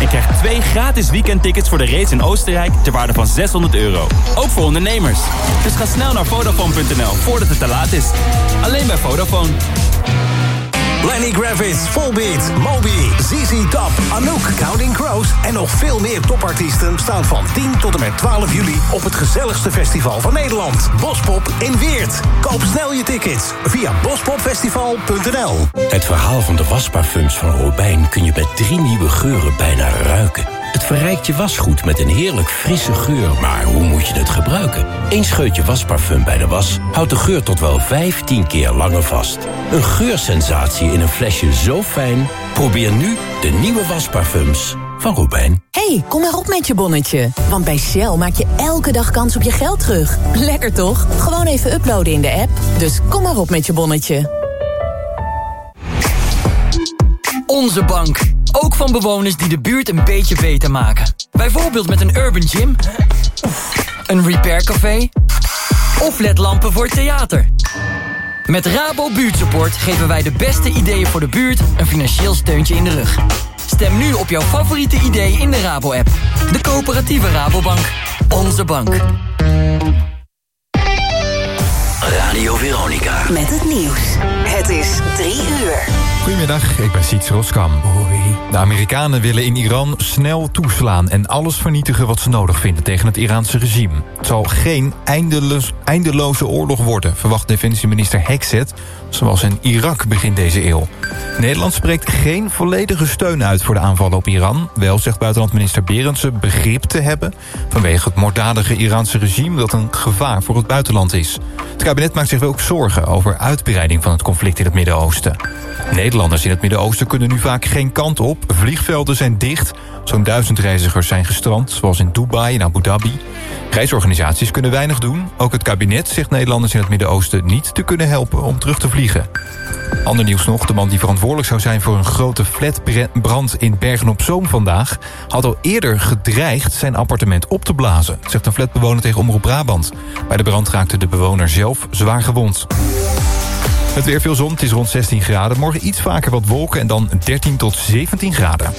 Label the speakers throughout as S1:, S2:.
S1: En krijg twee gratis weekendtickets voor de race in Oostenrijk ter waarde van 600 euro. Ook voor ondernemers. Dus ga snel naar Vodafone.nl voordat het te laat is. Alleen bij Vodafone.
S2: Lenny Gravitz, Volbeat, Moby, ZZ Top, Anouk, Counting Crows... en nog veel meer topartiesten staan van 10 tot en met 12 juli... op het gezelligste festival van Nederland, Bospop in Weert. Koop snel je tickets via bospopfestival.nl.
S3: Het verhaal van de wasparfums van Robijn... kun je bij drie nieuwe geuren bijna ruiken. Het verrijkt je wasgoed met een heerlijk frisse geur, maar hoe moet je het gebruiken? Eén scheutje wasparfum bij de was houdt de geur tot wel 15 keer langer vast. Een geursensatie in een flesje zo fijn. Probeer nu de nieuwe wasparfums van Robijn.
S4: hey, kom maar op met je bonnetje. Want bij Shell maak je elke dag kans op je geld terug. Lekker toch? Gewoon even uploaden in de app. Dus kom maar op met je bonnetje.
S5: Onze bank. Ook van bewoners die de buurt een beetje beter maken. Bijvoorbeeld met een urban gym. Een repaircafé. Of ledlampen voor het theater. Met Rabo Buurtsupport geven wij de beste ideeën voor de buurt een financieel steuntje in de rug. Stem nu op jouw favoriete idee in de Rabo-app. De coöperatieve Rabobank. Onze bank.
S3: Radio Veronica.
S6: Met het nieuws. Het is drie uur.
S7: Goedemiddag, ik ben Siets Roskam. De Amerikanen willen in Iran snel toeslaan... en alles vernietigen wat ze nodig vinden tegen het Iraanse regime. Het zal geen eindeloos, eindeloze oorlog worden... verwacht defensieminister Hexet, zoals in Irak begin deze eeuw. Nederland spreekt geen volledige steun uit voor de aanvallen op Iran. Wel zegt buitenlandminister Berendsen begrip te hebben... vanwege het moorddadige Iraanse regime dat een gevaar voor het buitenland is. Het kabinet maakt zich ook zorgen over uitbreiding van het conflict in het Midden-Oosten. Nederlanders in het Midden-Oosten kunnen nu vaak geen kant op. Vliegvelden zijn dicht. Zo'n duizend reizigers zijn gestrand, zoals in Dubai en Abu Dhabi. Reisorganisaties kunnen weinig doen. Ook het kabinet zegt Nederlanders in het Midden-Oosten niet te kunnen helpen om terug te vliegen. Ander nieuws nog, de man die verantwoordelijk zou zijn... voor een grote flatbrand in Bergen-op-Zoom vandaag... had al eerder gedreigd zijn appartement op te blazen... zegt een flatbewoner tegen Omroep Brabant. Bij de brand raakte de bewoner zelf zwaar gewond. Het weer veel zon, het is rond 16 graden. Morgen iets vaker wat wolken en dan 13 tot 17 graden.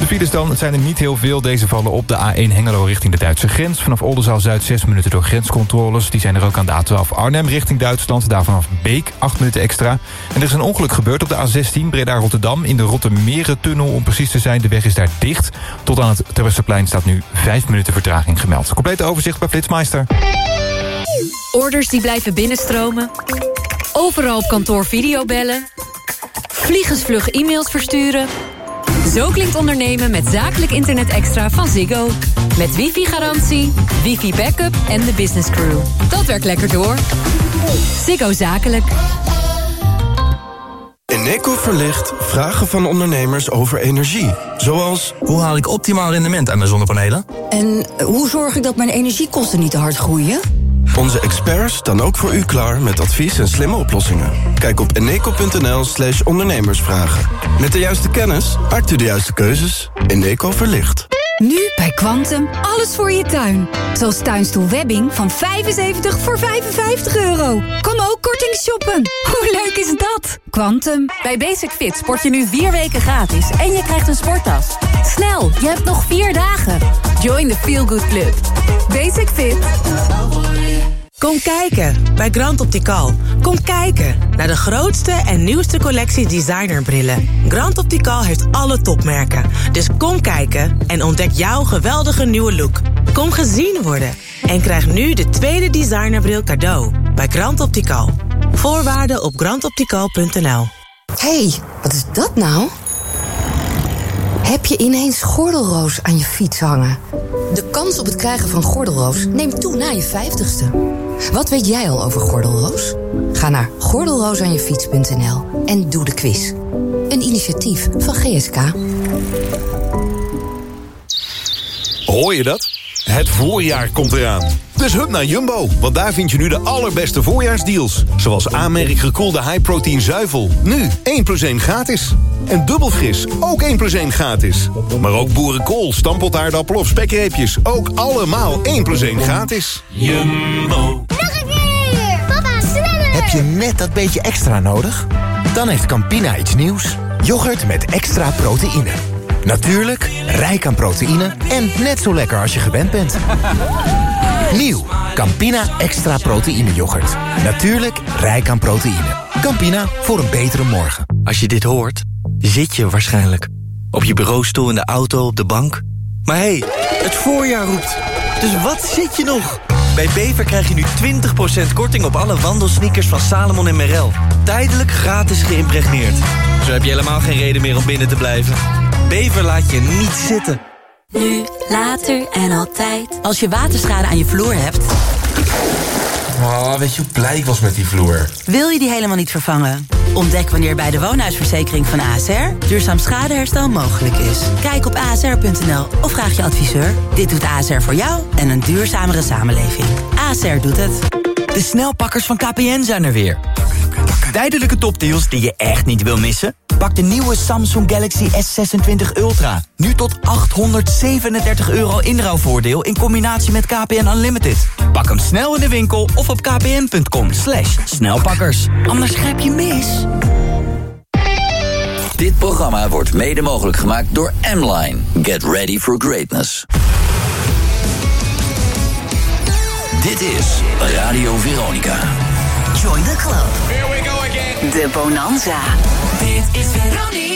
S7: De files dan, het zijn er niet heel veel. Deze vallen op de A1 Hengelo richting de Duitse grens. Vanaf Oldenzaal Zuid 6 minuten door grenscontroles. Die zijn er ook aan de A12 Arnhem richting Duitsland. Daar vanaf Beek 8 minuten extra. En er is een ongeluk gebeurd op de A16 Breda-Rotterdam... in de Rottermerentunnel om precies te zijn. De weg is daar dicht. Tot aan het Terwesterbplein staat nu 5 minuten vertraging gemeld. Complete overzicht bij Flitsmeister.
S8: Orders die blijven binnenstromen. Overal op kantoor videobellen. Vliegensvlug e-mails versturen. Zo klinkt ondernemen met zakelijk internet extra van Ziggo. Met wifi-garantie, wifi-backup en de business crew. Dat werkt lekker door. Ziggo Zakelijk.
S9: Eneco verlicht vragen van ondernemers over energie. Zoals, hoe haal ik optimaal rendement aan mijn zonnepanelen?
S10: En hoe zorg ik dat mijn energiekosten niet te hard groeien?
S9: Onze experts staan ook voor u klaar met advies en slimme oplossingen. Kijk op eneco.nl slash ondernemersvragen. Met de juiste kennis maakt u de juiste keuzes. Eneco verlicht.
S10: Nu bij Quantum alles voor je tuin. Zoals tuinstoel Webbing van 75 voor 55 euro. Kom ook korting shoppen. Hoe leuk is dat? Quantum.
S8: Bij Basic Fit sport je nu vier weken gratis en je krijgt een sporttas. Snel, je hebt nog vier dagen. Join the Feel Good Club.
S10: Basic Fit.
S11: Kom kijken bij Grand Optical. Kom kijken naar de grootste en nieuwste collectie designerbrillen. Grand Optical heeft alle topmerken. Dus kom kijken en ontdek jouw geweldige nieuwe look. Kom gezien worden en krijg nu de tweede designerbril cadeau bij Grand Optical. Voorwaarden op grandoptical.nl
S10: hey, wat is dat nou? Heb je ineens gordelroos aan je fiets hangen? De kans op het krijgen van gordelroos neemt toe na je 50ste. Wat weet jij al over gordelroos? Ga naar gordelroosaanjefiets.nl en doe de quiz. Een initiatief van GSK.
S12: Hoor je dat? Het voorjaar komt eraan. Dus hup naar Jumbo, want daar vind je nu de allerbeste voorjaarsdeals. Zoals aanmerk gekoelde high-protein zuivel. Nu 1 plus 1 gratis. En dubbel fris, ook 1 plus 1 gratis. Maar ook boerenkool, stamppotaardappel of spekreepjes. Ook allemaal 1 plus 1 gratis.
S13: Jumbo. Nog een keer! Papa, sneller!
S14: Heb je net dat beetje extra nodig? Dan heeft Campina iets nieuws. Yoghurt met extra proteïne. Natuurlijk, rijk aan proteïne en net zo lekker als je gewend bent. Nieuw, Campina Extra Proteïne Yoghurt. Natuurlijk, rijk aan proteïne. Campina, voor een betere morgen.
S2: Als je dit hoort, zit je waarschijnlijk. Op je bureaustoel, in de auto, op de bank. Maar hé, hey, het voorjaar roept. Dus wat zit je nog? Bij Bever krijg je nu 20% korting op alle wandelsneakers van Salomon en Merrell. Tijdelijk gratis geïmpregneerd. Zo heb je helemaal geen reden meer om binnen te blijven. Bever laat je niet zitten.
S15: Nu, later en altijd. Als je waterschade aan je vloer hebt...
S16: Oh, weet je hoe blij ik was met die vloer?
S15: Wil je die helemaal niet vervangen? Ontdek wanneer bij de woonhuisverzekering van ASR... duurzaam schadeherstel mogelijk is. Kijk op asr.nl of vraag je adviseur. Dit doet ASR voor jou en een duurzamere samenleving. ASR doet het.
S5: De snelpakkers van KPN zijn er weer. Tijdelijke topdeals die je echt niet wil missen? Pak de nieuwe Samsung Galaxy S26 Ultra. Nu tot 837 euro inruilvoordeel in combinatie met KPN Unlimited. Pak hem snel in de winkel of op kpn.com slash snelpakkers. Anders grijp je mis.
S17: Dit programma wordt mede mogelijk gemaakt door M-Line. Get ready for greatness. Dit is Radio Veronica.
S18: Join the club. Here we go again. De Bonanza. Dit is Veronica.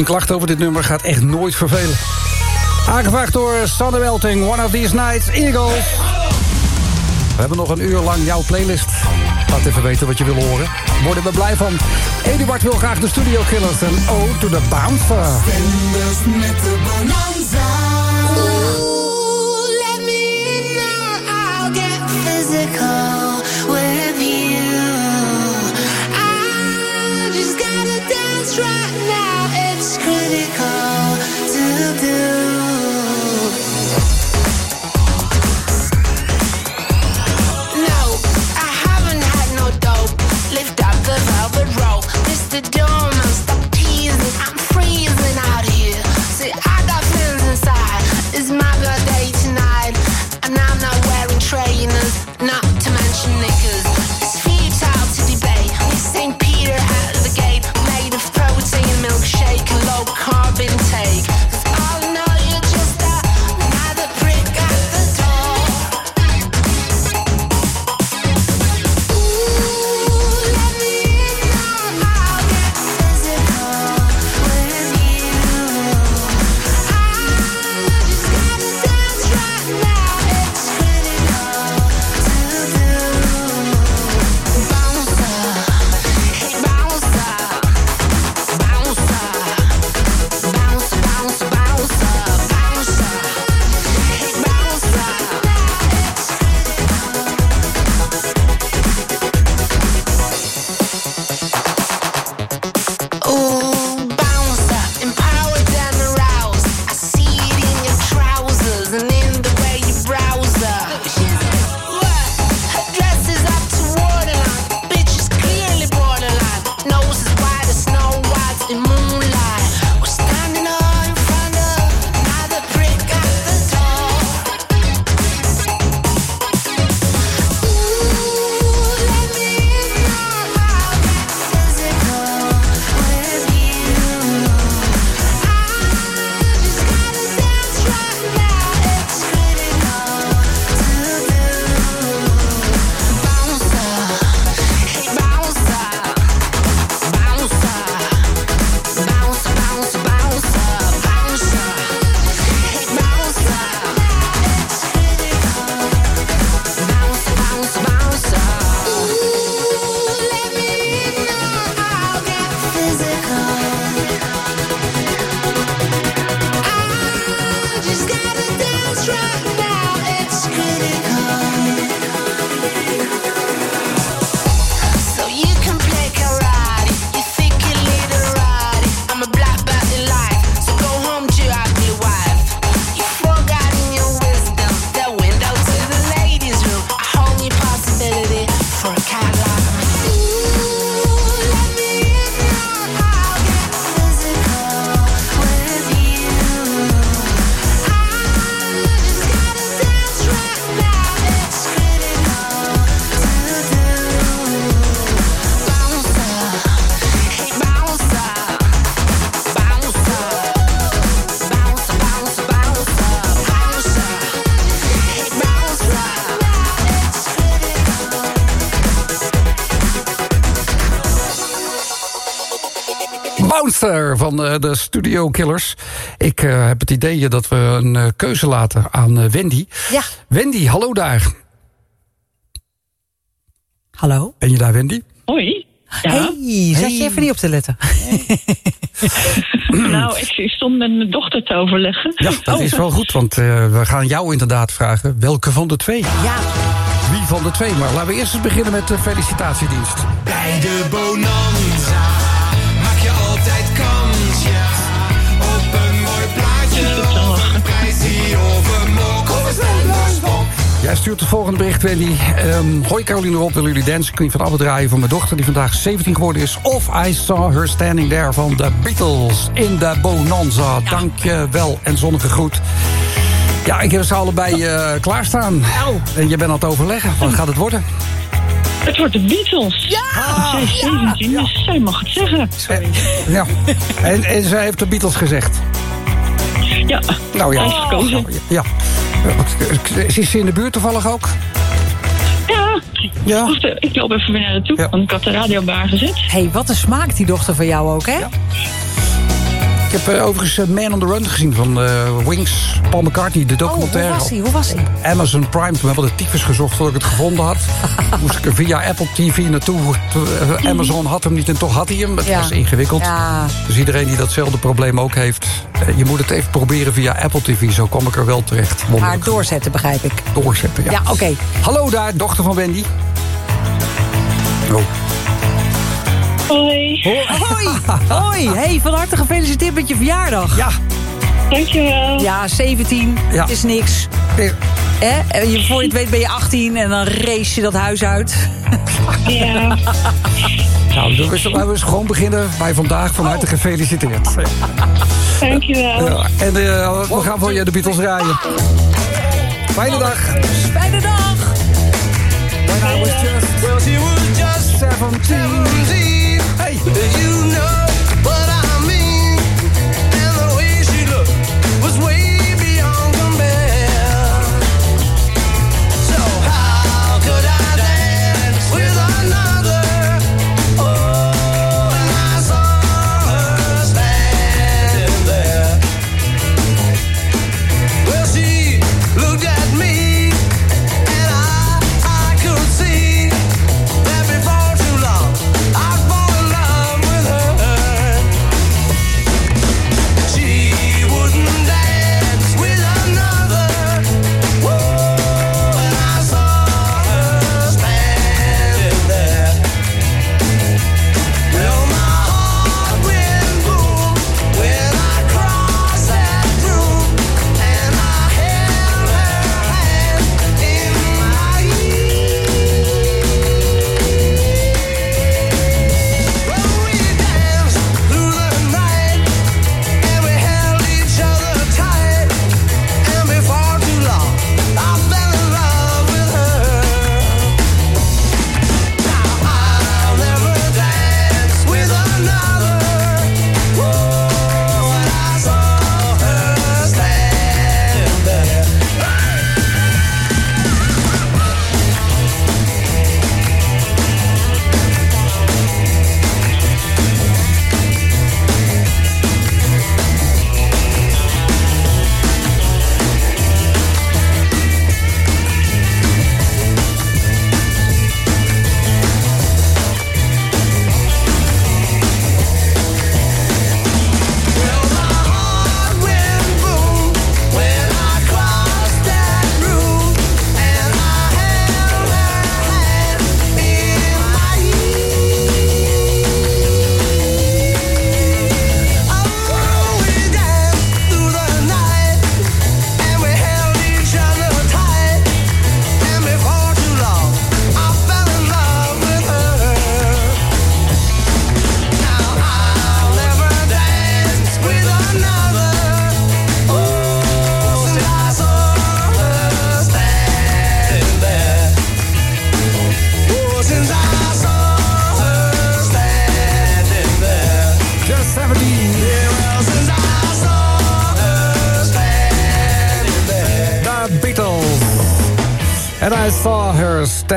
S19: Één klacht over dit nummer. Gaat echt nooit vervelen. Aangevraagd door Sanne Welting. One of these nights. Eagles. We hebben nog een uur lang jouw playlist. Laat even weten wat je wil horen. Worden we blij van. Eduard wil graag de Studio Killers en O to the Bouncer.
S20: Met de.
S19: Van eh, de Studio Killers. Ik eh, heb het idee dat we een eh, keuze laten aan Wendy.
S21: Ja.
S19: Wendy, hallo daar.
S21: Hallo.
S19: Ben je daar, Wendy?
S22: Hoi. Ja.
S21: Hey, zat je even niet op te letten?
S22: nou, ik, stond met mijn dochter te overleggen.
S19: Ja, dat is wel goed, want eh, we gaan jou inderdaad vragen... welke van de twee?
S21: Ja.
S19: Wie van de twee? Maar laten we eerst eens beginnen met de felicitatiedienst.
S20: Bij de Bonanza
S19: Jij stuurt het volgende bericht, Wendy. Ehm, hoi Caroline Rob, willen jullie Dance Queen van Abba draaien... voor mijn dochter die vandaag 17 geworden is. Of I Saw Her Standing There van de Beatles in de Bonanza. Dank je wel en zonnige groet. Ja, ik heb ze allebei eh, klaarstaan. En je bent aan het overleggen. Wat gaat het worden?
S22: Het wordt de Beatles. Ja! Zij is 17, dus zij mag het zeggen.
S19: Ja. En, en zij heeft de Beatles gezegd.
S22: Ja,
S19: Nou ja.
S22: hij is gekozen.
S19: Ja. Is ze in de buurt toevallig ook?
S22: Ja,
S19: Ja.
S22: Ik loop even weer naar naartoe, want ik had de radio op haar gezet.
S21: hey, wat een smaak die dochter van jou ook, hè?
S19: Ik heb eh, overigens eh, Man on the Run gezien van eh, Wings, Paul McCartney, de documentaire.
S21: Oh, hoe was hij? Hoe was hij?
S19: Amazon Prime. Toen hebben we de tyfus gezocht voordat ik het gevonden had. Moest ik er via Apple TV naartoe. Amazon had hem niet en toch had hij hem. Het
S21: Ja.
S19: was ingewikkeld.
S21: Ja.
S19: Dus iedereen die datzelfde probleem ook heeft... je moet het even proberen via Apple TV. Zo kom ik er wel terecht. Wonderlijk.
S21: doorzetten, begrijp ik.
S19: Doorzetten, ja.
S21: Ja, oké.
S19: Hallo daar, dochter van Wendy. Oh.
S22: Hoi.
S21: Hoi. Hoi. Hey, van harte gefeliciteerd met je verjaardag.
S19: Ja.
S22: Dankjewel.
S21: Ja, 17.
S19: Ja.
S21: Het is niks. Hè? En je, voor je het weet ben je 18 en dan race je dat huis uit.
S22: Ja.
S19: Nou, dan we eens gewoon beginnen bij vandaag. Van harte gefeliciteerd.
S22: Dankjewel.
S19: Ja, en eh, we gaan voor je de Beatles draaien. Fijne dag.
S21: Fijne dag.
S19: When I was just,
S23: Well, she was just
S19: 17.
S23: Hey, you know what I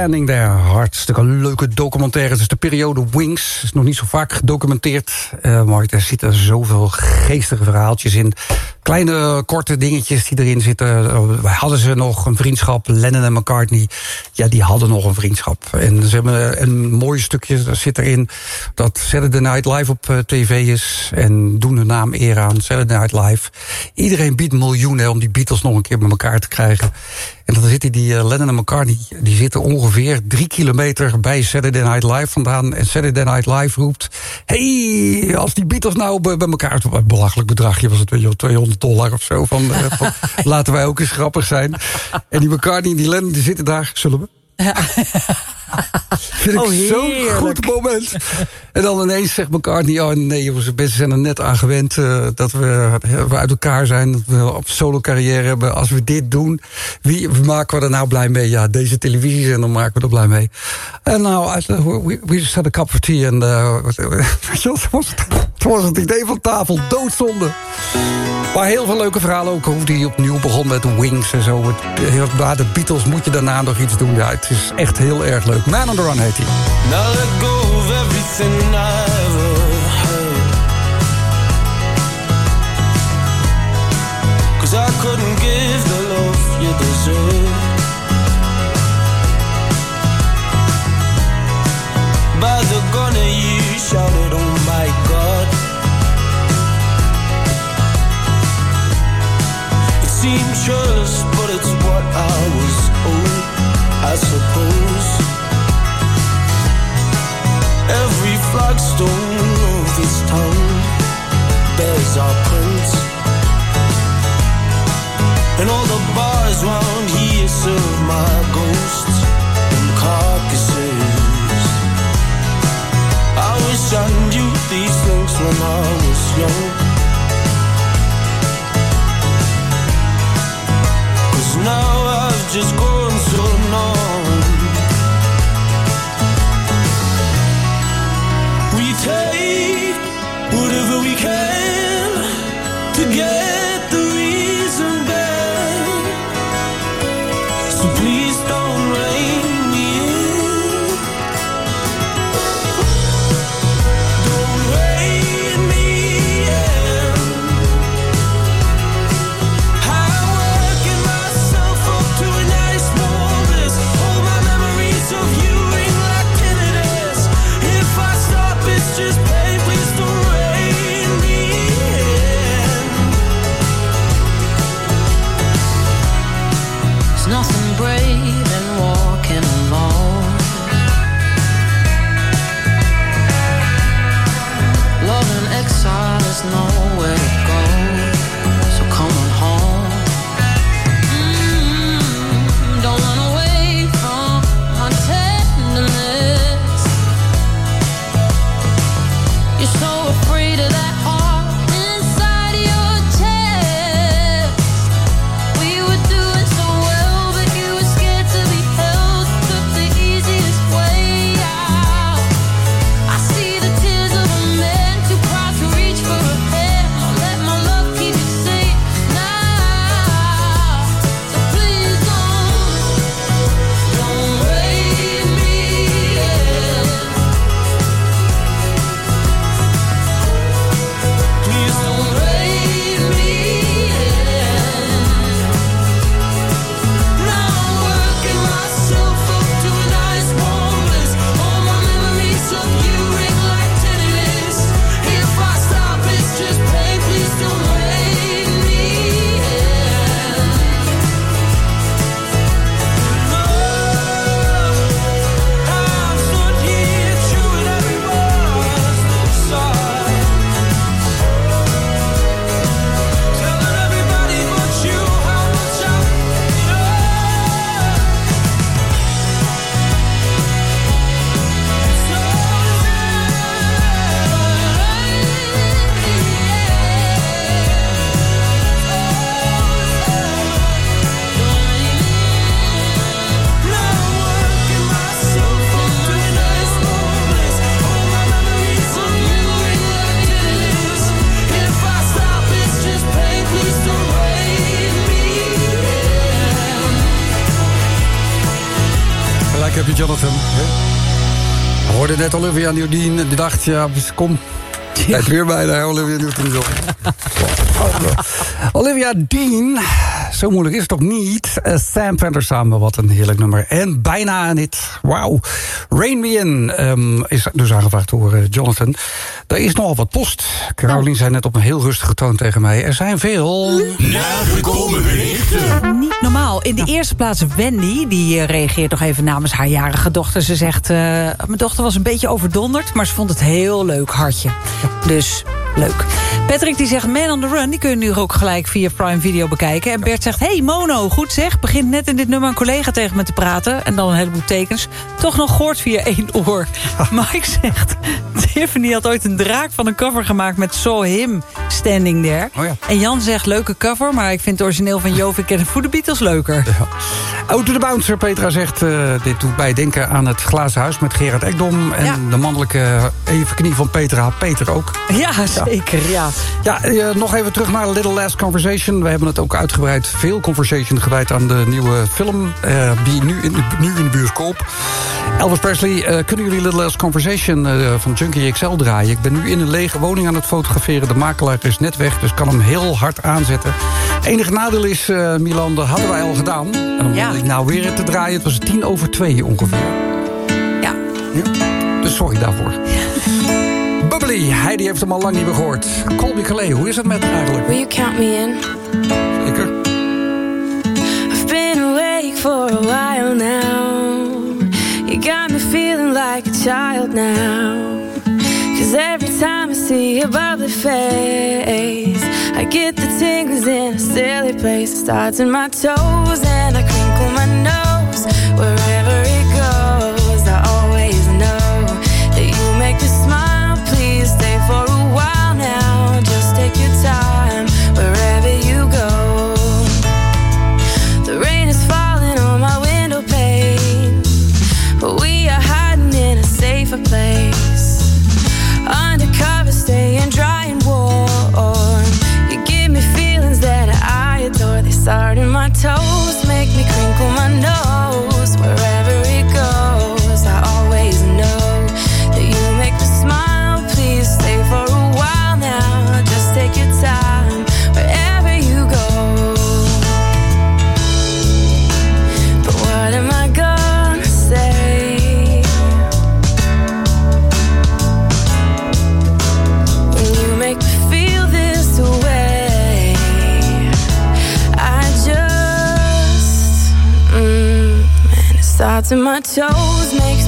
S23: standing there.
S19: Hartstikke leuke documentaire. Het is de periode Wings. Is nog niet zo vaak gedocumenteerd. eh, maar er zitten zoveel geestige verhaaltjes in. Kleine, korte dingetjes die erin zitten. Eh, hadden ze nog een vriendschap. Lennon en McCartney. Ja, die hadden nog een vriendschap. En ze hebben een mooi stukje zit erin. Dat Saturday Night Live op eh, tv is. En doen hun naam eer aan. Saturday Night Live. Iedereen biedt miljoenen om die Beatles nog een keer bij elkaar te krijgen. En dan zitten die eh, Lennon en McCartney, die zitten ongeveer drie kilometer bij Saturday Night Live vandaan. En Saturday Night Live roept, hey, als die Beatles nou bij, bij elkaar... Een belachelijk bedragje was het, weet je wel, 200 dollar of zo. Van, eh, van, laten wij ook eens grappig zijn. En die McCartney en die Lennon, die zitten daar, zullen we? Vind ik
S21: Oh,
S19: zo'n
S21: heerlijk.
S19: goed moment. En dan ineens zegt McCartney... oh nee jongens, de mensen zijn er net aan gewend... eh, dat we, we uit elkaar zijn, dat we op solo carrière hebben. Als we dit doen, wie maken we er nou blij mee? Ja, deze televisiezender maken we er blij mee. En nou, we, we just had a cup of tea... en uh, was het was het idee van tafel. Doodzonde. Maar heel veel leuke verhalen ook. Hoe die opnieuw begon met Wings en zo. Het, de Beatles moet je daarna nog iets doen. Ja, het is echt heel erg leuk. Man on the Run heet hij.
S23: Now let go of everything I've heard. Cause I couldn't give the love you deserve. By the gunner you shouted on my seem just, but it's what I was owed, I suppose. Every flagstone of this town bears our print. And all the bars round here serve my ghosts and carcasses. I wish I knew these things when I was young Now I've just gone
S19: so numb We take whatever we can. Net Olivia Newton die dacht, ja, kom. Kijk weer bij de Olivia Newton-John. Olivia Dean, zo moeilijk is het toch niet? Eh, Sam Fender samen, wat een heerlijk nummer. En bijna een hit, wauw. Rain Me In ehm, is dus aangevraagd door eh, Jonathan. Er is nogal wat post. Caroline zei net op een heel rustige toon tegen mij. Er zijn veel...
S3: Nagekomen berichten.
S21: Niet normaal. In de eerste plaats Wendy, die eh, reageert nog even namens haar jarige dochter. Ze zegt, mijn dochter was een beetje overdonderd... maar ze vond het heel leuk, hartje. Dus leuk. Patrick die zegt, Man on the Run, die kun je nu ook gelijk via Prime Video bekijken. En Bert zegt, hey Mono, goed zeg. Begint net in dit nummer een collega tegen me te praten. En dan een heleboel tekens. Toch nog gehoord via één oor. Mike zegt, Tiffany had ooit een draak van een cover gemaakt... met Saw Him standing there.
S19: Oh ja.
S21: En Jan zegt, leuke cover... maar ik vind het origineel van Jovik en de Beatles leuker.
S19: Out to the Bouncer, Petra zegt... eh, dit doet mij denken aan het Glazen Huis met Gerard Ekdom... en
S21: Ja.
S19: de mannelijke evenknie van Petra, Peter ook.
S21: Ja, zeker, ja.
S19: Ja, eh, nog even terug naar Little Last Conversation. We hebben het ook uitgebreid, veel conversation gewijd aan de nieuwe film... eh, die nu in, de, nu in de bioscoop. Elvis Presley, eh, kunnen jullie Little Last Conversation van Junkie XL draaien? Ik ben nu in een lege woning aan het fotograferen. De makelaar is net weg, dus kan hem heel hard aanzetten. Enige nadeel is, Milan, dat hadden wij al gedaan. En om
S21: Ja.
S19: ik nou weer te draaien, het was tien over twee ongeveer.
S21: Ja.
S19: Dus sorry daarvoor. Bubbly, Heidi heeft hem al lang niet meer gehoord. Colby Calais, hoe is het met eigenlijk?
S24: Will you count me in?
S19: Zeker.
S24: I've been awake for a while now. You got me feeling like a child now. Cause every time I see your bubbly face, I get the tingles in a silly place. It starts in my toes and I crinkle my nose. Wherever told to my toes makes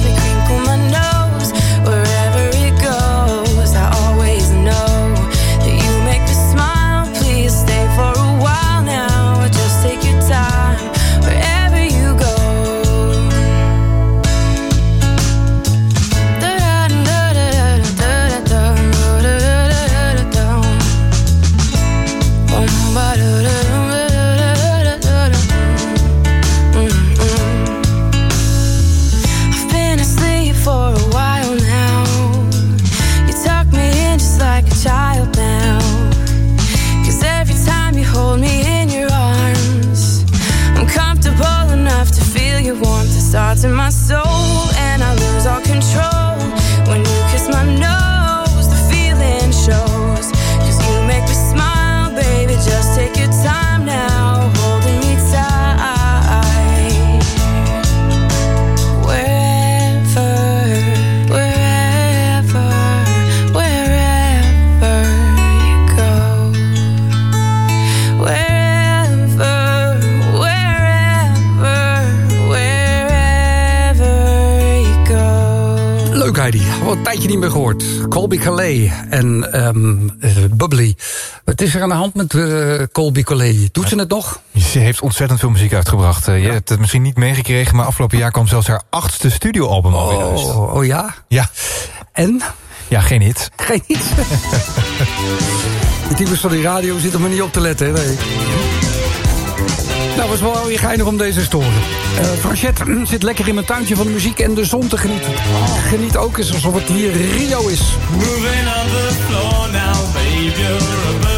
S19: Colby Calais en um, Bubbly. Wat is er aan de hand met eh, Colby Calais? Doet ze het nog?
S25: Ze heeft ontzettend veel muziek uitgebracht. Eh, je hebt het misschien niet meegekregen... maar afgelopen jaar kwam zelfs haar achtste studioalbum oh.
S19: Oh, oh ja?
S25: Ja.
S19: En?
S25: Ja, geen hit.
S19: Geen iets. De types van die radio zitten me niet op te letten, hè? Nou, was wel weer geinig om deze storen. Uh, eh, hm, zit lekker in mijn tuintje van de muziek en de zon te genieten. Geniet ook eens alsof het hier Rio is.
S23: Moving on the floor now, baby,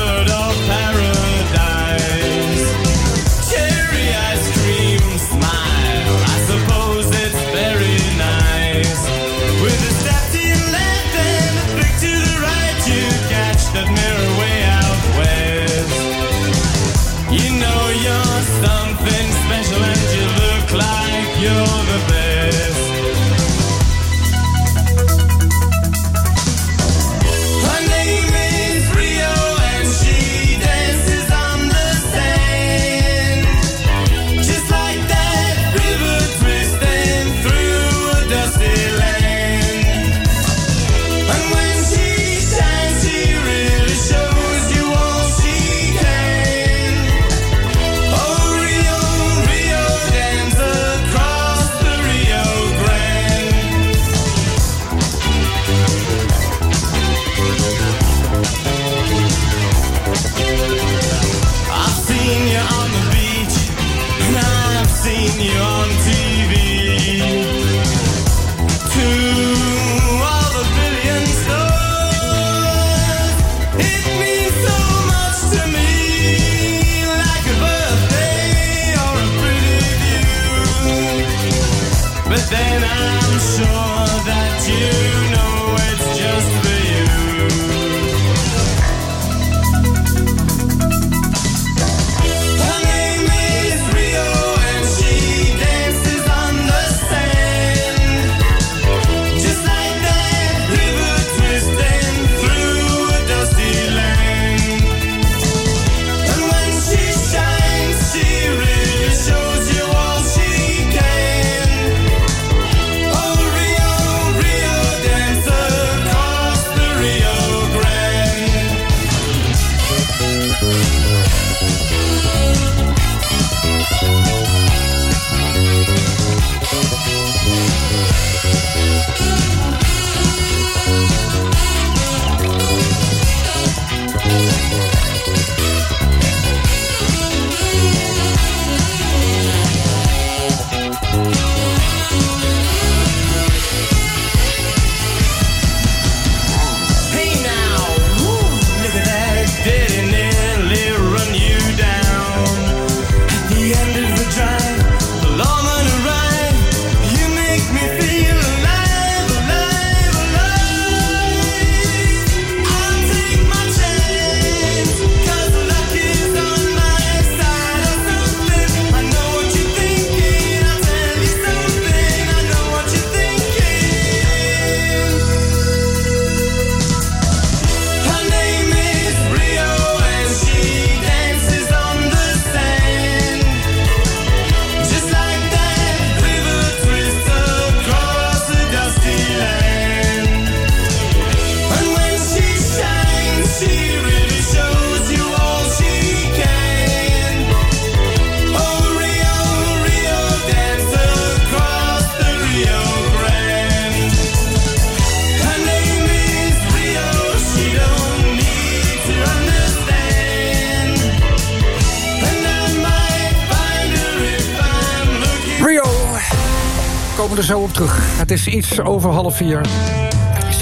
S23: is
S19: iets over half vier.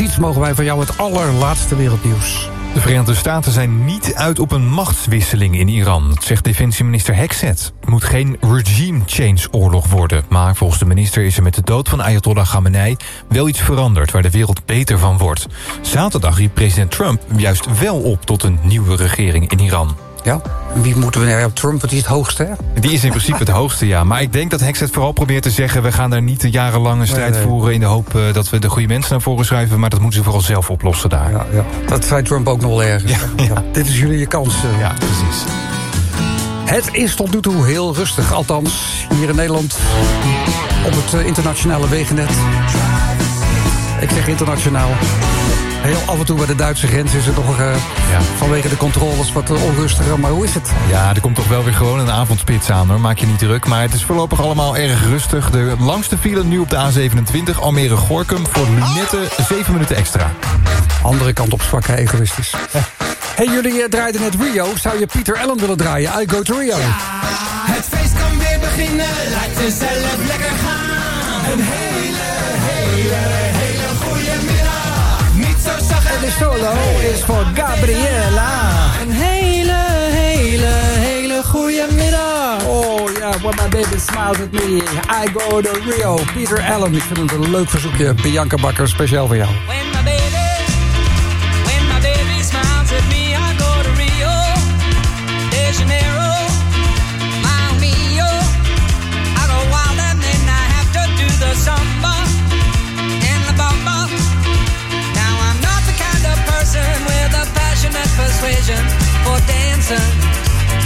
S19: Iets mogen wij van jou het allerlaatste wereldnieuws.
S7: De Verenigde Staten zijn niet uit op een machtswisseling in Iran. Dat zegt defensieminister Hexet. Het moet geen regime-change-oorlog worden. Maar volgens de minister is er met de dood van Ayatollah Khamenei... wel iets veranderd waar de wereld beter van wordt. Zaterdag riep president Trump juist wel op tot een nieuwe regering in Iran.
S19: Ja? Wie moeten we... Ja, Trump, want die is het hoogste, hè?
S7: Die is in principe het hoogste, ja. Maar ik denk dat Hexet vooral probeert te zeggen... we gaan daar niet een jarenlange strijd
S19: Nee, nee.
S7: voeren... in de hoop eh, dat we de goede mensen naar voren schuiven... maar dat moeten ze vooral zelf oplossen daar.
S19: Ja, ja. Dat zei Trump ook nog wel ergens. Ja, Dit is jullie je kans. eh.
S7: Ja, precies.
S19: Het is tot nu toe heel rustig, althans hier in Nederland... op het eh, internationale wegennet. Ik zeg internationaal. Heel af en toe bij de Duitse grens is het nog eh, vanwege de controles wat eh, onrustiger. Maar hoe is het?
S7: Ja, er komt toch wel weer gewoon een avondspits aan, hoor. Maak je niet druk. Maar het is voorlopig allemaal erg rustig. De langste file nu op de A27, Almere-Gorkum... voor Lunette 7 minuten extra.
S19: Andere kant op zwakke egoïstisch. Hey, jullie eh, draaiden net Rio. Zou je Pieter Allen willen draaien? I go to Rio.
S23: Het feest kan weer beginnen, laat jezelf lekker gaan. Een hele, hele,
S21: solo is voor Gabriella. Een hele, hele, hele goede middag.
S19: Oh ja, when my baby smiles at me, I go to Rio. Pieter Allen, ik vind het een leuk verzoekje. Bianca Bakker, speciaal voor jou.
S23: Persuasion for dancing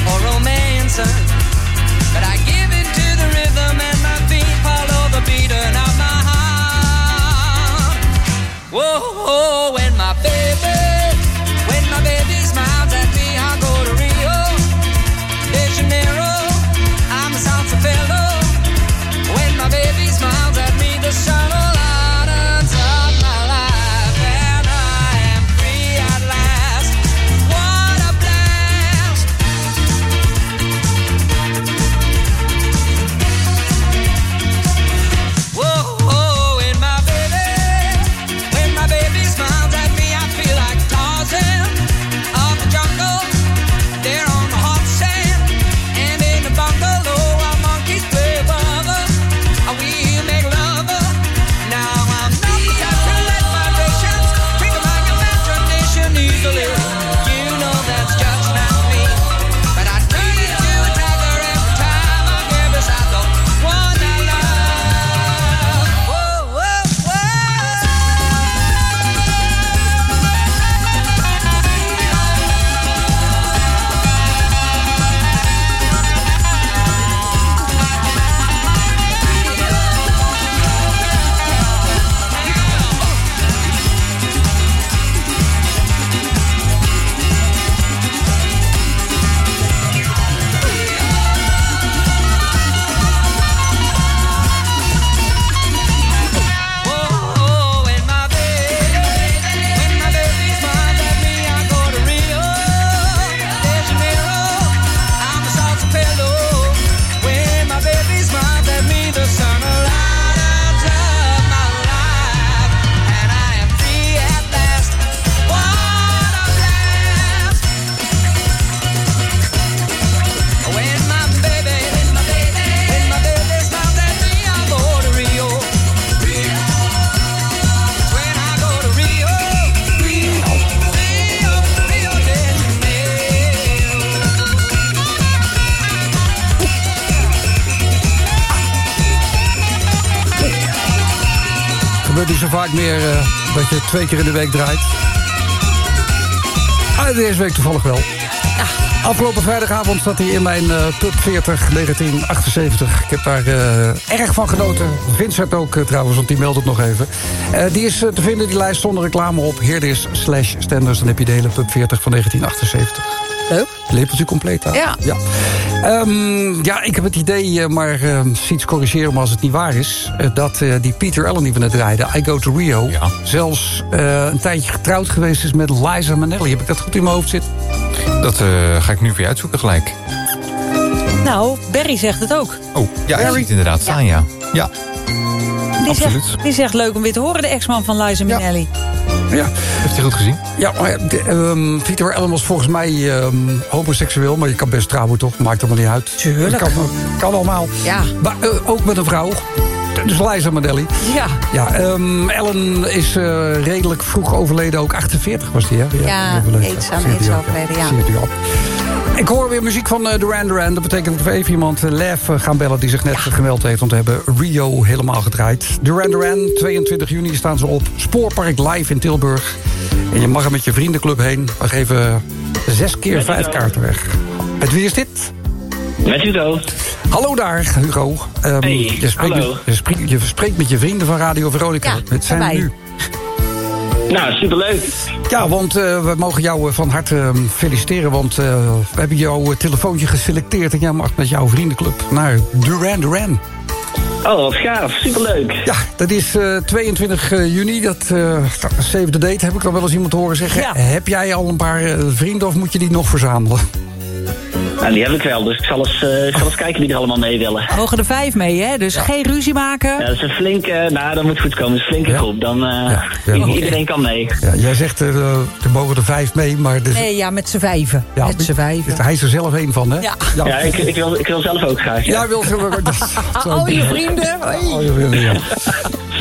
S23: or romancing,
S19: twee keer in de week draait. Ah, deze week toevallig wel. Afgelopen vrijdagavond zat hij in mijn Pub 40 1978. Ik heb daar eh, erg van genoten. Vincent ook eh, trouwens, want die meldt het nog even. Eh, die is te vinden, die lijst zonder reclame op. Heerdis slash Stenders. Dan heb je de hele Pub 40 van 1978.
S21: Leuk.
S19: Lepeltje compleet aan.
S21: Ja.
S19: Ja, Ehm, ja ik heb het idee, eh, maar uh, iets corrigeren me als het niet waar is... eh, dat eh, die Peter Allen die we net draaiden, I Go To Rio... zelfs eh, een tijdje getrouwd geweest is met Liza Minnelli. Heb ik dat goed in mijn hoofd zitten?
S7: Dat eh, ga ik nu voor je uitzoeken gelijk.
S21: Nou, Barry zegt het ook.
S7: Oh, ja, ik
S21: Barry?
S7: zie het inderdaad staan, ja. Ja,
S21: Die
S7: absoluut.
S21: zegt, die zegt leuk om weer te horen, de ex-man van Liza Minnelli.
S19: Ja.
S7: Heeft hij goed gezien?
S19: Ja, maar ja, de, ehm, Victor Ellen was volgens mij ehm, homoseksueel... maar je kan best trouwen, toch? Maakt allemaal niet uit.
S21: Tuurlijk.
S19: Kan, kan allemaal.
S21: Ja.
S19: Maar eh, ook met een vrouw. Dus Liza Mandelli.
S21: Ja.
S19: Ja, ehm, Ellen is eh, redelijk vroeg overleden. Ook 48 was die, hè?
S21: Ja,
S19: die
S21: eenzaam
S19: ook,
S21: overleden, ja.
S19: Ik hoor weer muziek van eh, Duran Duran. Dat betekent dat we even iemand, uh, gaan bellen... die zich net gemeld heeft, want we hebben Rio helemaal gedraaid. Duran Duran, 22 juni staan ze op Spoorpark Live in Tilburg. En je mag er met je vriendenclub heen. We geven zes keer vijf kaarten weg. Met wie is dit?
S26: Met Hugo.
S19: Hallo daar, Hugo. Ehm,
S26: Hey,
S19: je, spreekt
S26: hallo.
S19: Met, je, spreekt, je spreekt met je vrienden van Radio Veronica.
S26: Ja,
S19: Het zijn nu.
S26: Nou, superleuk.
S19: Ja, want eh, we mogen jou eh, van harte eh, feliciteren. Want eh, we hebben jouw telefoontje geselecteerd. En jij mag met jouw vriendenclub naar Duran Duran.
S26: Oh, wat gaaf. Superleuk.
S19: Ja, dat is eh, 22 juni. Dat uh, save the date heb ik dan wel eens iemand horen zeggen. Heb jij al een paar vrienden of moet je die nog verzamelen?
S26: Nou, die heb ik wel, dus ik zal eens, eh, ik zal eens kijken wie er allemaal mee willen.
S21: Mogen er vijf mee, hè? Dus geen ruzie maken.
S26: Ja, dat is een flinke, nou, dat moet goed komen. Dat is een flinke groep. Dan, eh, iedereen kan mee.
S19: Ja, jij zegt, eh, er mogen er vijf mee, maar... Dus,
S21: Nee, ja, met z'n vijven.
S19: ja,
S21: met z'n vijven.
S19: Hij is er zelf één van, hè?
S21: Ja.
S26: Ja, ik, ik, wil, ik wil zelf ook graag.
S19: Ja, wil
S21: Al je vrienden.
S19: Al je vrienden, ja.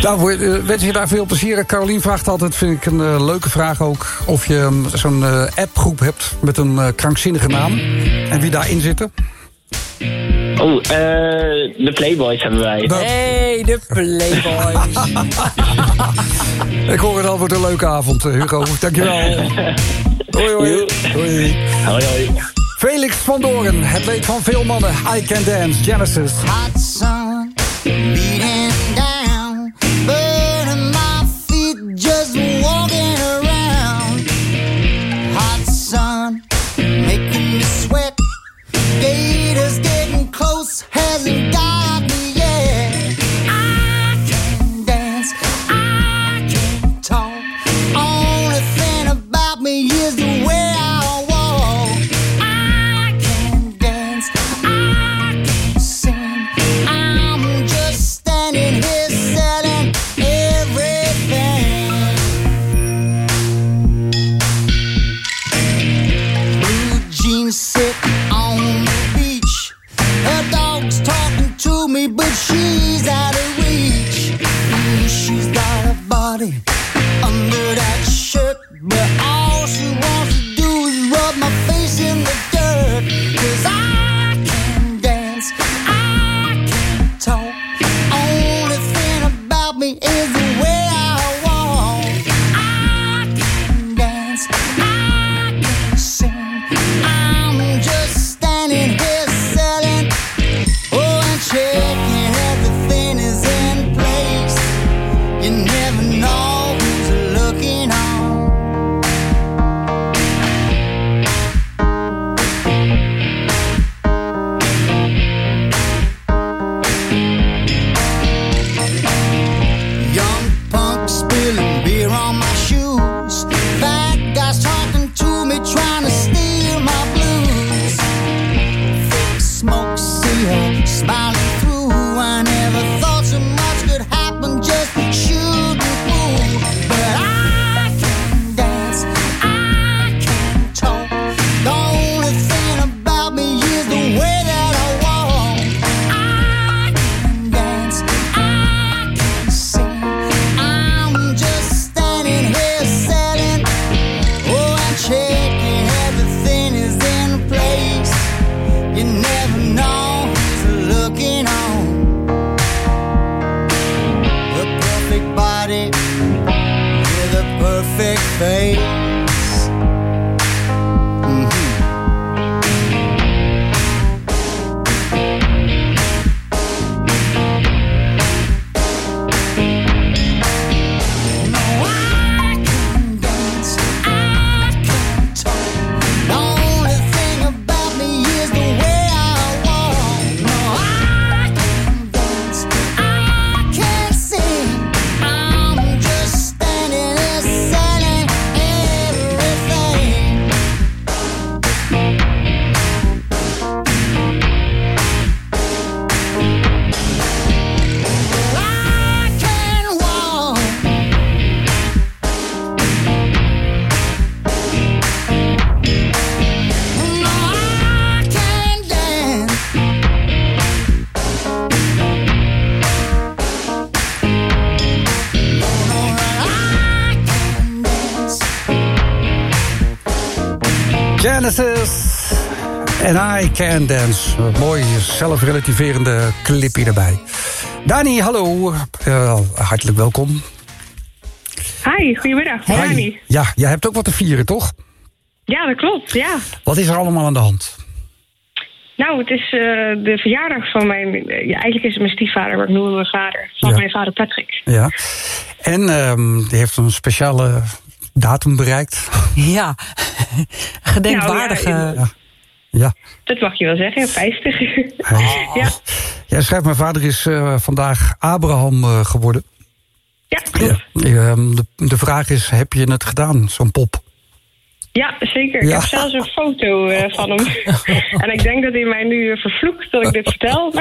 S19: Nou, voor- eh, wens je daar veel plezier. Carolien vraagt altijd, vind ik een eh, leuke vraag ook... of je mm, zo'n eh, appgroep hebt met een krankzinnige naam... en wie daarin zitten.
S26: Oh, eh, de Playboys hebben wij.
S21: Hey, de Playboys.
S19: Ik hoor het al, wordt een leuke avond, Hugo. Dankjewel. Hoi, hoi. Hoi.
S26: Hoi, hoi.
S19: Felix van Doren, het leed van veel mannen. I Can Dance, Genesis.
S27: hot sun heavy.
S19: Genesis. En I Can Dance. Een mooi zelfrelativerende clipje erbij. Dani, hallo. Uh, hartelijk welkom.
S28: Hi, goedemiddag.
S19: Hi.
S28: Dani.
S19: Ja, jij hebt ook wat te vieren, toch?
S28: Ja, dat klopt, ja.
S19: Wat is er allemaal aan de hand?
S28: Nou, het is uh, de verjaardag van mijn... Ja, eigenlijk is het mijn stiefvader, maar ik noem hem mijn vader. Van
S19: Ja.
S28: mijn vader Patrick.
S19: Ja. En ehm, die heeft een speciale datum bereikt.
S21: Ja, gedenkwaardige...
S28: Nou, ja,
S19: Ja.
S28: Dat mag je wel zeggen, 50. ja.
S19: Jij schrijft, mijn vader is eh, vandaag Abraham eh, geworden.
S28: Ja, klopt.
S19: Ehm, de, de vraag is, heb je het gedaan, zo'n pop?
S28: Ja, zeker. Ik
S19: Ja.
S28: heb zelfs een foto eh, van hem. en ik denk dat hij mij nu eh, vervloekt dat ik dit vertel.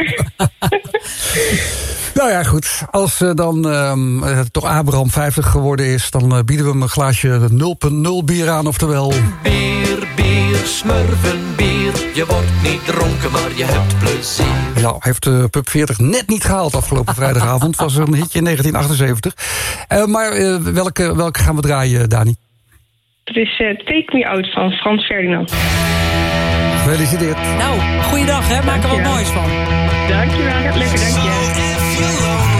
S19: Nou ja, goed. Als eh, dan ehm, eh, toch Abraham 50 geworden is... dan bieden we hem een glaasje 0.0 bier aan, oftewel...
S23: Bier, bier, smurfen, bier. Je wordt niet dronken, maar je hebt plezier.
S19: Ja, heeft de Pub 40 net niet gehaald afgelopen vrijdagavond. was een hitje in 1978. Eh, maar welke, welke gaan we draaien, Dani?
S28: Het is eh, Take Me Out van Frans Ferdinand.
S19: Gefeliciteerd.
S21: Nou, goeiedag hè, maak er wat moois van.
S28: Dankjewel, gaat lekker, dank je.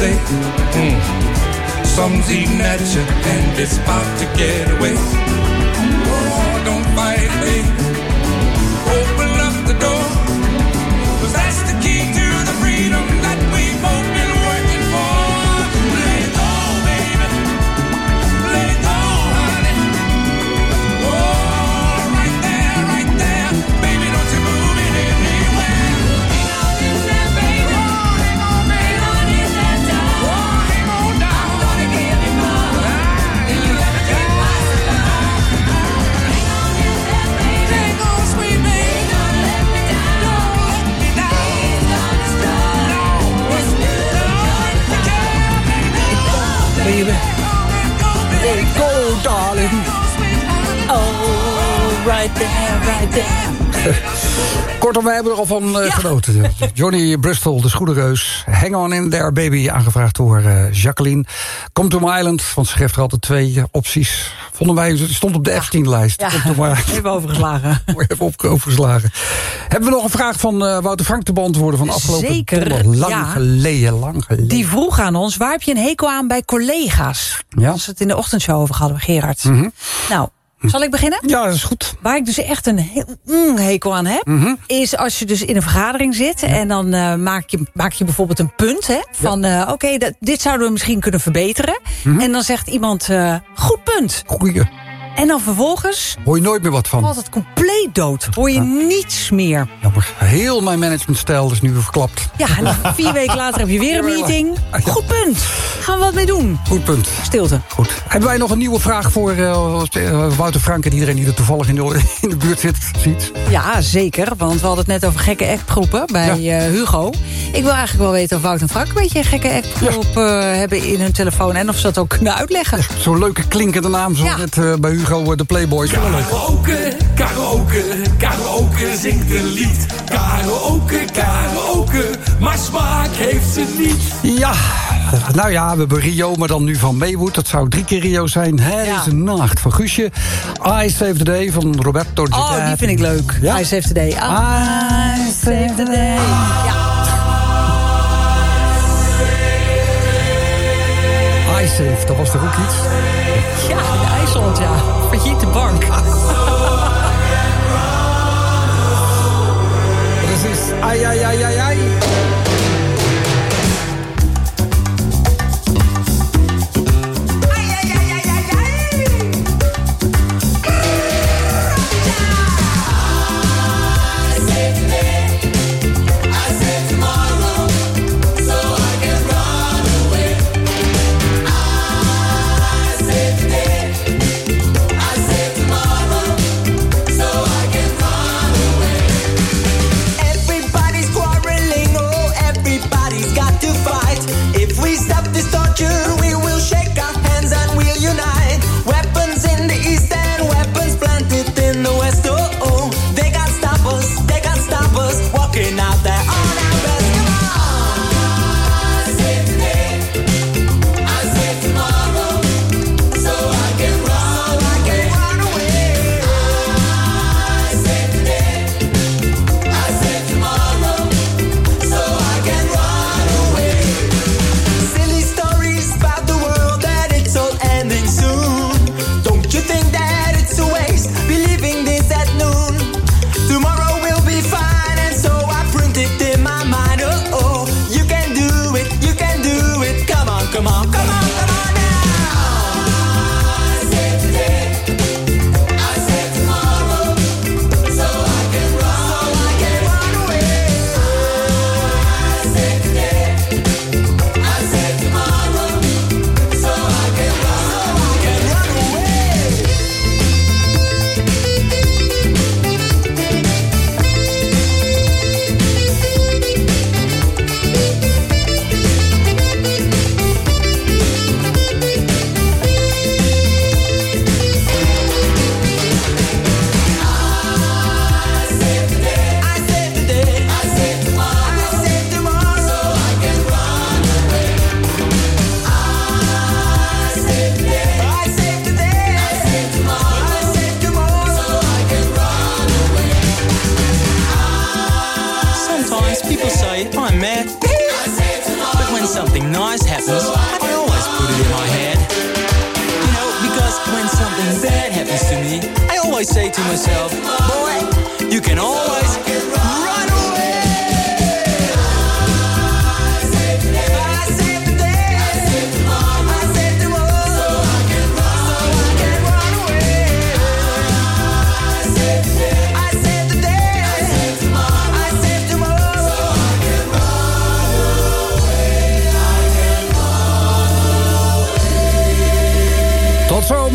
S29: Say? Mm. Eating at you and it's about to get away.
S19: Kortom, wij hebben er al van eh, genoten. Johnny Bristol, de schoenenreus. Hang on in there, baby. Aangevraagd door eh, Jacqueline. Come to my island, want ze geeft er altijd twee opties. Vonden wij, het stond op de F10-lijst.
S21: Ja, even overgeslagen.
S19: Even op, overgeslagen. Hebben we nog een vraag van eh, Wouter Frank te beantwoorden... van afgelopen
S21: Zeker,
S19: donderdag? Lang
S21: ja.
S19: geleden, lang geleden.
S21: Die vroeg aan ons, waar heb je een hekel aan bij collega's?
S19: Ja.
S21: Als we het in de ochtendshow over hadden, Gerard.
S19: Mhm.
S21: Nou, zal ik beginnen?
S19: Ja, dat is goed.
S21: Waar ik dus echt een he- mm, hekel aan heb...
S19: Mhm.
S21: is als je dus in een vergadering zit... en dan eh, maak, je, maak je bijvoorbeeld een punt... Hè, van eh, oké, dit zouden we misschien kunnen verbeteren.
S19: Mhm.
S21: En dan zegt iemand, eh, goed punt.
S19: Goeie.
S21: En dan vervolgens
S19: Hoor je nooit meer wat van.
S21: valt het compleet dood. Hoor je niets meer.
S19: Jammer. Heel mijn managementstijl is nu verklapt.
S21: Ja, en dan vier weken later heb je weer een meeting. Goed punt. Gaan we wat mee doen?
S19: Goed punt.
S21: Stilte.
S19: Goed. Hebben wij nog een nieuwe vraag voor eh, Wouter Frank... en iedereen die er toevallig in de, in de buurt zit, ziet?
S21: Ja, zeker. Want we hadden het net over gekke appgroepen bij eh, Hugo. Ik wil eigenlijk wel weten of Wout en Frank een beetje een gekke appgroep eh, hebben in hun telefoon. En of ze dat ook kunnen uitleggen.
S19: Zo'n leuke klinkende naam, zoals net bij Hugo eh, de Playboys.
S23: Karaoke, karaoke, karaoke zingt een lied. Karaoke, karaoke, maar smaak heeft ze niet.
S19: Ja, nou ja, we hebben Rio, maar dan nu van Maywood. Dat zou drie keer Rio zijn. Het is een nacht van Guusje. I Save the Day van Roberto
S21: Oh, die vind ik leuk.
S19: Ja?
S21: I Save the Day. I Save the Day. Ja.
S19: I Save, dat was toch ook iets?
S21: ja, de IJsland, ja. Failliete bank.
S19: Precies. Ai, ai, ai, ai.
S23: When something bad happens to me, I always say to myself, boy, you can always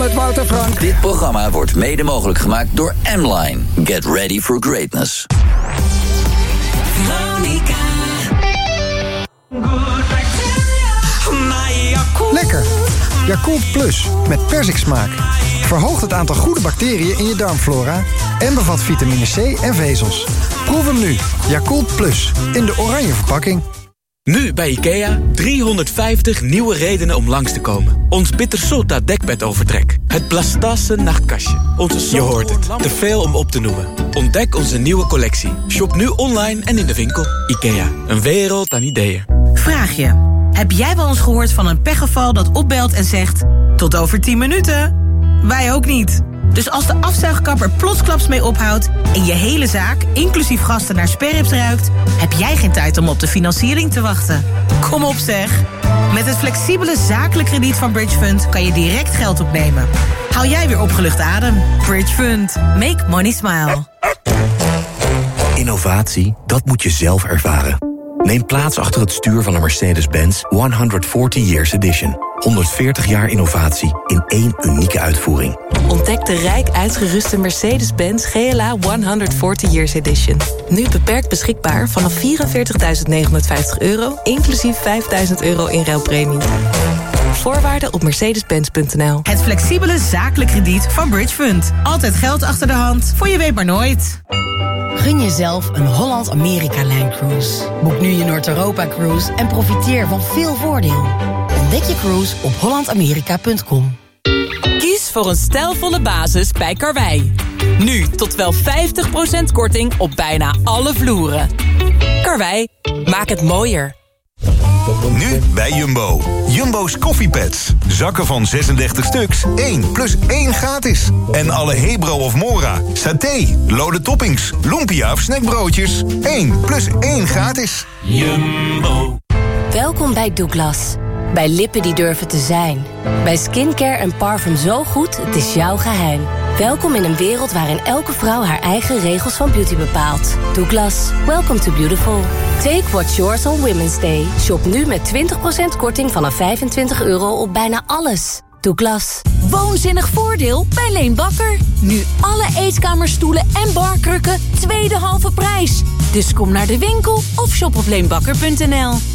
S19: met Wouter Frank.
S17: Dit programma wordt mede mogelijk gemaakt door M-Line. Get ready for greatness.
S30: Lekker. Yakult Plus met persiksmaak. Verhoogt het aantal goede bacteriën in je darmflora... en bevat vitamine C en vezels. Proef hem nu. Yakult Plus. In de oranje verpakking.
S31: Nu bij IKEA 350 nieuwe redenen om langs te komen. Ons Bittersota dekbedovertrek. Het Blastase nachtkastje. Onze Je hoort het, te veel om op te noemen. Ontdek onze nieuwe collectie. Shop nu online en in de winkel. IKEA, een wereld aan ideeën.
S32: Vraag je. Heb jij wel eens gehoord van een pechgeval dat opbelt en zegt... tot over 10 minuten? Wij ook niet. Dus als de afzuigkapper plotsklaps mee ophoudt... en je hele zaak, inclusief gasten, naar sperrips ruikt... heb jij geen tijd om op de financiering te wachten. Kom op zeg. Met het flexibele zakelijk krediet van Bridge Fund... kan je direct geld opnemen. Haal jij weer opgelucht adem. Bridge Fund. Make money smile.
S14: Innovatie, dat moet je zelf ervaren. Neem plaats achter het stuur van een Mercedes-Benz 140 Years Edition. 140 jaar innovatie in één unieke uitvoering.
S33: Ontdek de rijk uitgeruste Mercedes-Benz GLA 140 Years Edition. Nu beperkt beschikbaar vanaf 44.950 euro, inclusief 5.000 euro in ruilpremie. Voorwaarden op mercedes-benz.nl.
S32: Het flexibele zakelijk krediet van Bridge Fund. Altijd geld achter de hand, voor je weet maar nooit.
S34: Gun jezelf een Holland-Amerika-lijn cruise. Boek nu je Noord-Europa-cruise en profiteer van veel voordeel. Ontdek je cruise op hollandamerika.com.
S35: Kies voor een stijlvolle basis bij Karwei. Nu tot wel 50% korting op bijna alle vloeren. Karwei, maak het mooier.
S12: Nu bij Jumbo. Jumbo's koffiepads. Zakken van 36 stuks. 1 plus 1 gratis. En alle Hebro of Mora, saté, lode toppings, lumpia of snackbroodjes. 1 plus 1 gratis.
S18: Jumbo. Welkom bij Douglas. Bij lippen die durven te zijn. Bij skincare en parfum zo goed, het is jouw geheim. Welkom in een wereld waarin elke vrouw haar eigen regels van beauty bepaalt. Douglas, welcome to beautiful. Take what's yours on Women's Day. Shop nu met 20% korting vanaf 25 euro op bijna alles. Douglas.
S8: Woonzinnig voordeel bij Leen Bakker. Nu alle eetkamerstoelen en barkrukken tweede halve prijs. Dus kom naar de winkel of shop op leenbakker.nl.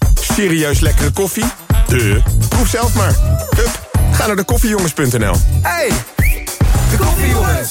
S36: Serieus lekkere koffie? De. Proef zelf maar. Hup, ga naar de koffiejongens.nl.
S37: Hey, de koffiejongens.